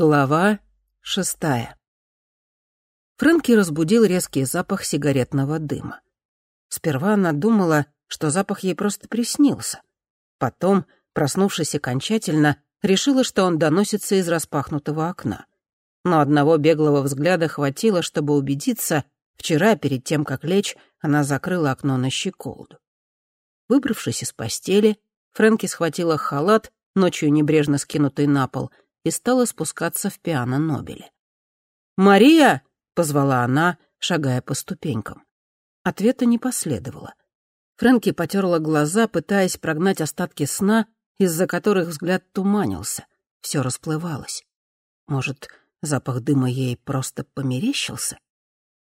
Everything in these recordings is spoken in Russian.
Глава шестая. Фрэнки разбудил резкий запах сигаретного дыма. Сперва она думала, что запах ей просто приснился. Потом, проснувшись окончательно, решила, что он доносится из распахнутого окна. Но одного беглого взгляда хватило, чтобы убедиться, вчера, перед тем, как лечь, она закрыла окно на щеколду. Выбравшись из постели, Фрэнки схватила халат, ночью небрежно скинутый на пол — и стала спускаться в пиано Нобеле. «Мария!» — позвала она, шагая по ступенькам. Ответа не последовало. Фрэнки потерла глаза, пытаясь прогнать остатки сна, из-за которых взгляд туманился. Все расплывалось. Может, запах дыма ей просто померещился?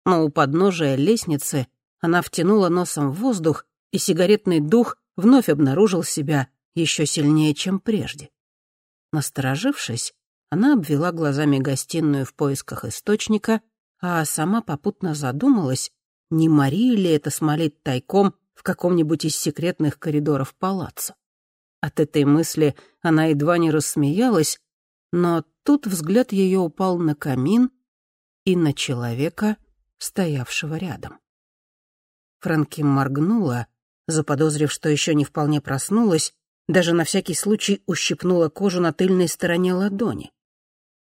Но у подножия лестницы она втянула носом в воздух, и сигаретный дух вновь обнаружил себя еще сильнее, чем прежде. Насторожившись, она обвела глазами гостиную в поисках источника, а сама попутно задумалась, не Мария ли это смолит тайком в каком-нибудь из секретных коридоров палаца. От этой мысли она едва не рассмеялась, но тут взгляд ее упал на камин и на человека, стоявшего рядом. Фрэнки моргнула, заподозрив, что еще не вполне проснулась, даже на всякий случай ущипнула кожу на тыльной стороне ладони.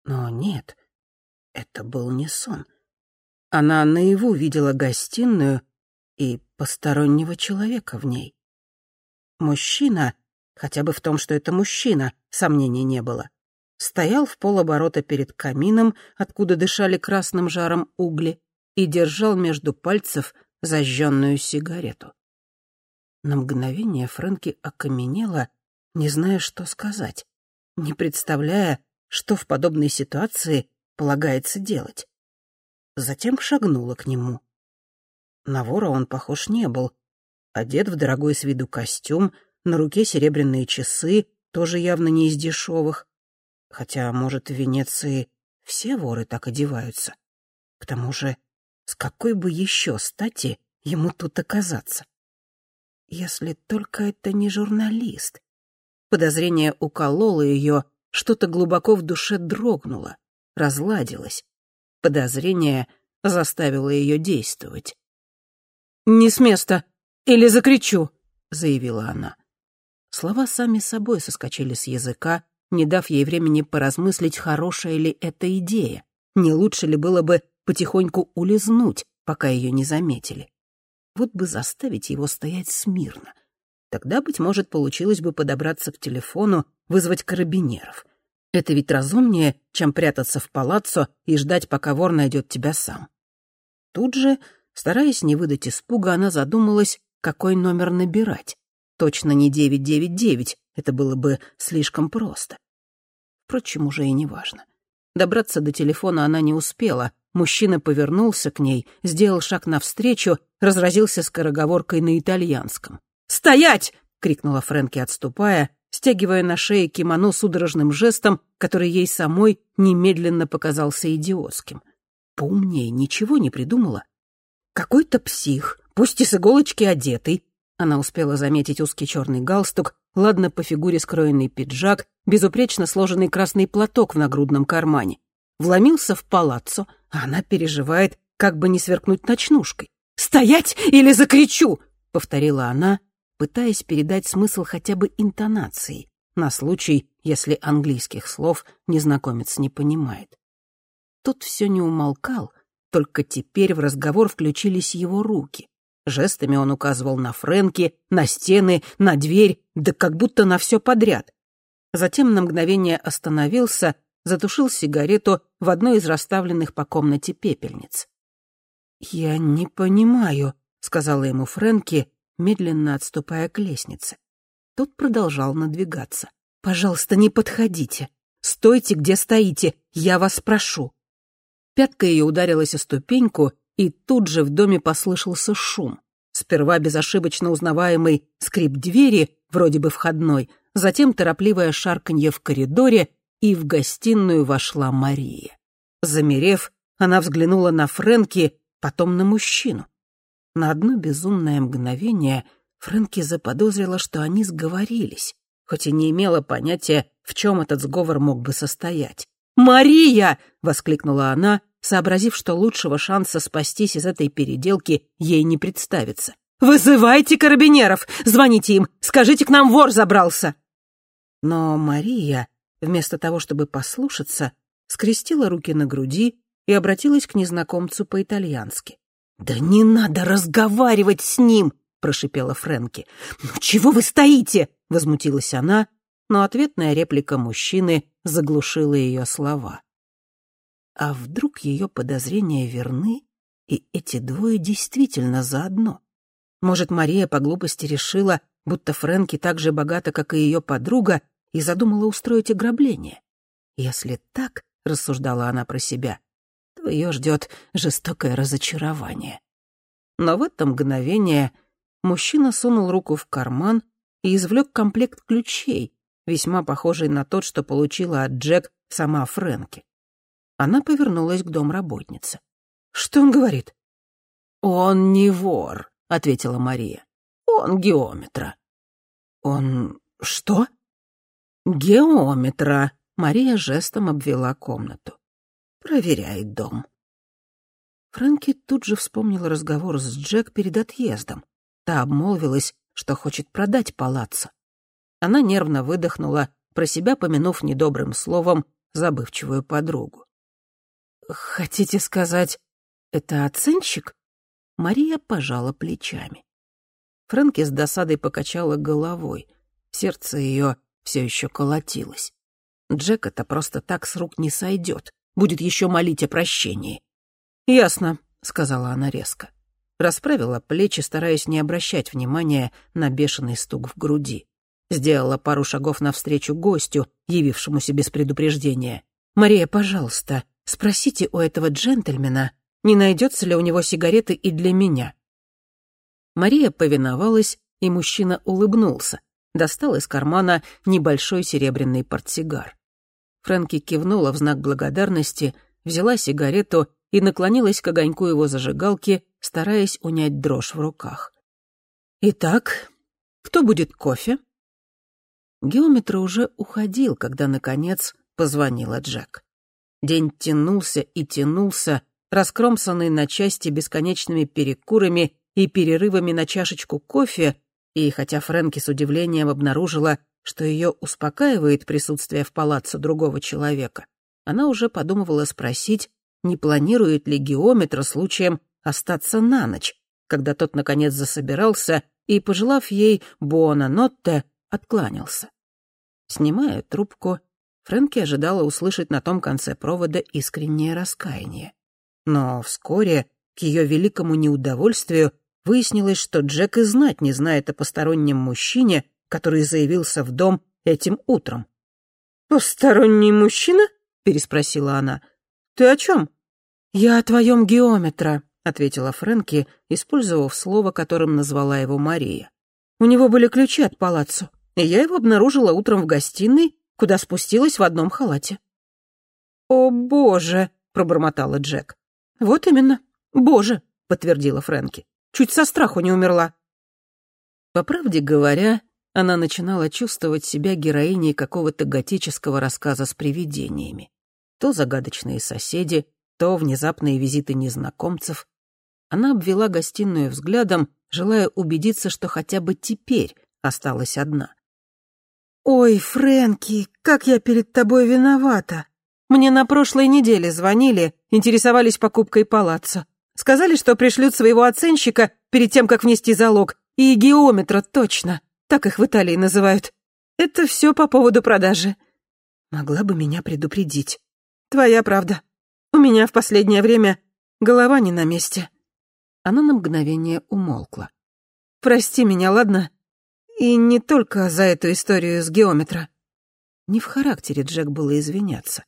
Но нет, это был не сон. Она наяву видела гостиную и постороннего человека в ней. Мужчина, хотя бы в том, что это мужчина, сомнений не было, стоял в полоборота перед камином, откуда дышали красным жаром угли, и держал между пальцев зажженную сигарету. На мгновение Фрэнки окаменела, не зная, что сказать, не представляя, что в подобной ситуации полагается делать. Затем шагнула к нему. На вора он похож не был. Одет в дорогой с виду костюм, на руке серебряные часы, тоже явно не из дешевых. Хотя, может, в Венеции все воры так одеваются. К тому же, с какой бы еще стати ему тут оказаться? Если только это не журналист. Подозрение укололо ее, что-то глубоко в душе дрогнуло, разладилось. Подозрение заставило ее действовать. «Не с места! Или закричу!» — заявила она. Слова сами собой соскочили с языка, не дав ей времени поразмыслить, хорошая ли эта идея, не лучше ли было бы потихоньку улизнуть, пока ее не заметили. Вот бы заставить его стоять смирно. Тогда, быть может, получилось бы подобраться к телефону, вызвать карабинеров. Это ведь разумнее, чем прятаться в палаццо и ждать, пока вор найдет тебя сам. Тут же, стараясь не выдать испуга, она задумалась, какой номер набирать. Точно не 999, это было бы слишком просто. Впрочем, уже и не важно. Добраться до телефона она не успела, Мужчина повернулся к ней, сделал шаг навстречу, разразился скороговоркой на итальянском. «Стоять!» — крикнула Фрэнки, отступая, стягивая на шее кимоно судорожным жестом, который ей самой немедленно показался идиотским. Поумнее ничего не придумала. Какой-то псих, пусть и с иголочки одетый. Она успела заметить узкий черный галстук, ладно по фигуре скроенный пиджак, безупречно сложенный красный платок в нагрудном кармане вломился в палаццо, она переживает, как бы не сверкнуть ночнушкой. «Стоять или закричу!» — повторила она, пытаясь передать смысл хотя бы интонации, на случай, если английских слов незнакомец не понимает. Тот все не умолкал, только теперь в разговор включились его руки. Жестами он указывал на Фрэнки, на стены, на дверь, да как будто на все подряд. Затем на мгновение остановился затушил сигарету в одной из расставленных по комнате пепельниц. «Я не понимаю», — сказала ему Фрэнки, медленно отступая к лестнице. Тот продолжал надвигаться. «Пожалуйста, не подходите. Стойте, где стоите, я вас прошу». Пятка ее ударилась о ступеньку, и тут же в доме послышался шум. Сперва безошибочно узнаваемый скрип двери, вроде бы входной, затем торопливое шарканье в коридоре и в гостиную вошла Мария. Замерев, она взглянула на Фрэнки, потом на мужчину. На одно безумное мгновение Фрэнки заподозрила, что они сговорились, хоть и не имела понятия, в чем этот сговор мог бы состоять. «Мария!» — воскликнула она, сообразив, что лучшего шанса спастись из этой переделки ей не представится. «Вызывайте карабинеров! Звоните им! Скажите, к нам вор забрался!» Но Мария, вместо того, чтобы послушаться, скрестила руки на груди и обратилась к незнакомцу по-итальянски. «Да не надо разговаривать с ним!» — прошипела Фрэнки. «Ну чего вы стоите?» — возмутилась она, но ответная реплика мужчины заглушила ее слова. А вдруг ее подозрения верны, и эти двое действительно заодно? Может, Мария по глупости решила, будто Фрэнки так же богата, как и ее подруга, и задумала устроить ограбление? Если так, — рассуждала она про себя, — то ее ждет жестокое разочарование. Но в это мгновение мужчина сунул руку в карман и извлек комплект ключей, весьма похожий на тот, что получила от Джек сама Фрэнки. Она повернулась к домработнице. «Что он говорит?» «Он не вор», — ответила Мария. «Он геометра». «Он что?» «Геометра», — Мария жестом обвела комнату. «Проверяет дом». Фрэнки тут же вспомнила разговор с Джек перед отъездом. Та обмолвилась, что хочет продать палаццо. Она нервно выдохнула, про себя помянув недобрым словом забывчивую подругу. «Хотите сказать, это оценщик?» Мария пожала плечами. Фрэнки с досадой покачала головой. Сердце ее все еще колотилось. Джек это просто так с рук не сойдет. Будет еще молить о прощении. «Ясно», — сказала она резко. Расправила плечи, стараясь не обращать внимания на бешеный стук в груди. Сделала пару шагов навстречу гостю, явившемуся без предупреждения. «Мария, пожалуйста, спросите у этого джентльмена, не найдется ли у него сигареты и для меня». Мария повиновалась, и мужчина улыбнулся, достал из кармана небольшой серебряный портсигар. Фрэнки кивнула в знак благодарности, взяла сигарету и наклонилась к огоньку его зажигалки, стараясь унять дрожь в руках. «Итак, кто будет кофе?» Геометр уже уходил, когда, наконец, позвонила Джек. День тянулся и тянулся, раскромсанный на части бесконечными перекурами и перерывами на чашечку кофе, и хотя Фрэнки с удивлением обнаружила, что ее успокаивает присутствие в палаццо другого человека, она уже подумывала спросить, не планирует ли геометр случаем остаться на ночь, когда тот, наконец, засобирался и, пожелав ей «буона нотте», откланялся. Снимая трубку, Фрэнки ожидала услышать на том конце провода искреннее раскаяние. Но вскоре, к ее великому неудовольствию, выяснилось, что Джек и знать не знает о постороннем мужчине, который заявился в дом этим утром. «Посторонний мужчина?» — переспросила она. «Ты о чем?» «Я о твоем геометра», — ответила Фрэнки, использовав слово, которым назвала его Мария. «У него были ключи от палаццо и я его обнаружила утром в гостиной, куда спустилась в одном халате. «О, боже!» — пробормотала Джек. «Вот именно. Боже!» — подтвердила Фрэнки. «Чуть со страху не умерла». По правде говоря, она начинала чувствовать себя героиней какого-то готического рассказа с привидениями. То загадочные соседи, то внезапные визиты незнакомцев. Она обвела гостиную взглядом, желая убедиться, что хотя бы теперь осталась одна. «Ой, Фрэнки, как я перед тобой виновата. Мне на прошлой неделе звонили, интересовались покупкой палаццо. Сказали, что пришлют своего оценщика перед тем, как внести залог, и геометра точно. Так их в Италии называют. Это все по поводу продажи. Могла бы меня предупредить. Твоя правда. У меня в последнее время голова не на месте». Она на мгновение умолкла. «Прости меня, ладно? И не только за эту историю с геометра. Не в характере Джек было извиняться.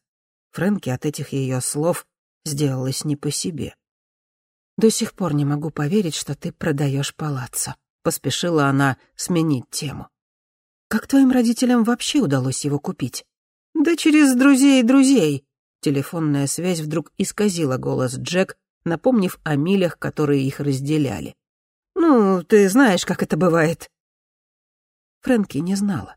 Фрэнки от этих ее слов сделалась не по себе. «До сих пор не могу поверить, что ты продаешь палаццо», — поспешила она сменить тему. «Как твоим родителям вообще удалось его купить?» «Да через друзей друзей». Телефонная связь вдруг исказила голос Джек, напомнив о милях, которые их разделяли. «Ну, ты знаешь, как это бывает. Фрэнки не знала.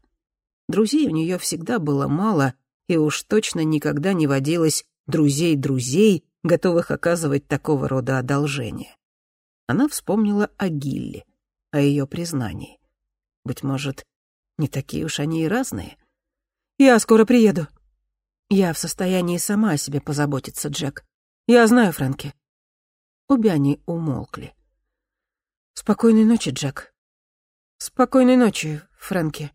Друзей у нее всегда было мало, и уж точно никогда не водилось друзей-друзей, готовых оказывать такого рода одолжение. Она вспомнила о Гилле, о ее признании. Быть может, не такие уж они и разные. «Я скоро приеду». «Я в состоянии сама о себе позаботиться, Джек. Я знаю Фрэнки». Обе они умолкли. «Спокойной ночи, Джек». «Спокойной ночи, Фрэнки».